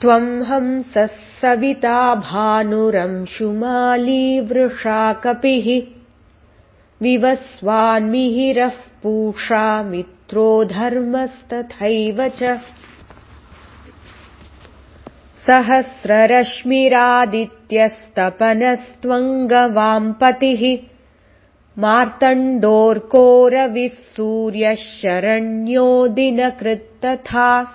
त्वम् हंसः सविता भानुरंशुमाली वृषा कपिः। विवस्वान्मिहिरः पूषा मित्रो धर्मस्तथैव च। सहस्ररश्मिरादित्यस्तपनस्त्वङ्गवाम्पतिः सूर्यः शरण्यो दिनकृत्तथा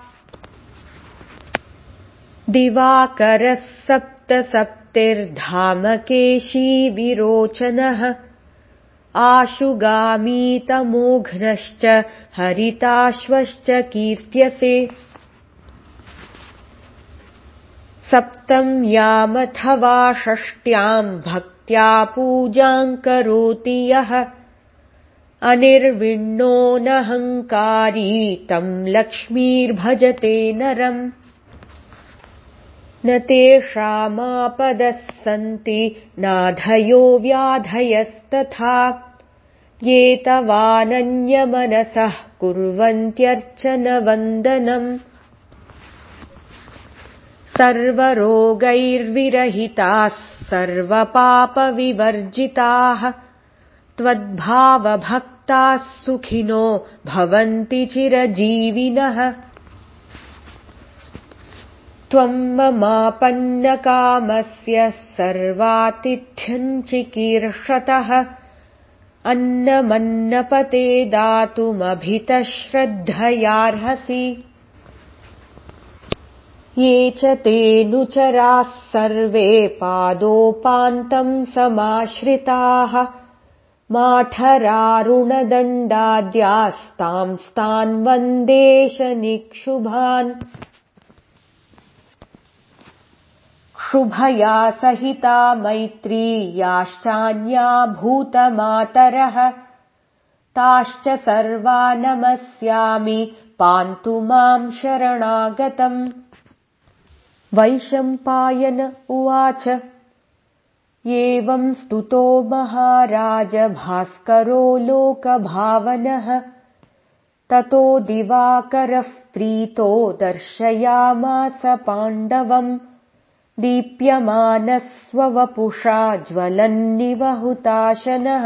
दिवाकरः सप्त सप्तिर्धामकेशी विरोचनः। आशुगामीतमोघ्नश्च हरिताश्वश्च कीर्त्यसे। सप्तम्यामथवा षष्ट्याम् भक्त्या पूजाम् करोति यः। अनिर्विण्णोऽनहङ्कारी तम् लक्ष्मीर्भजते नरम् न तेषामापदः सन्ति नाधयो व्याधयस्तथा। ये तवानन्यमनसः कुर्वन्त्यर्चनवन्दनम्। सर्वरोगैर्विरहिताः सर्वपापविवर्जिताः। त्वद्भावभक्ताः सुखिनो भवन्ति चिरजीविनः त्वम् ममापन्नकामस्य सर्वातिथ्यम् चिकीर्षतः अन्नमन्नपते दातुमभितः श्रद्धयार्हसि ये च तेऽनुचराः सर्वे पादोपान्तम् समाश्रिताः। माठरारुणदण्डाद्यास्तांस्तान् वन्देशनिक्षुभान् शुभया सहिता मैत्री याश्चान्या भूतमातरः। ताश्च सर्वा नमस्यामि पान्तु माम् शरणागतम्। वैशम्पायन उवाच एवम् स्तुतो महाराज भास्करो लोकभावनः। ततो दिवाकरः प्रीतो दर्शयामास पाण्डवम् दीप्यमानस्ववपुषा ज्वलन्निव हुताशनः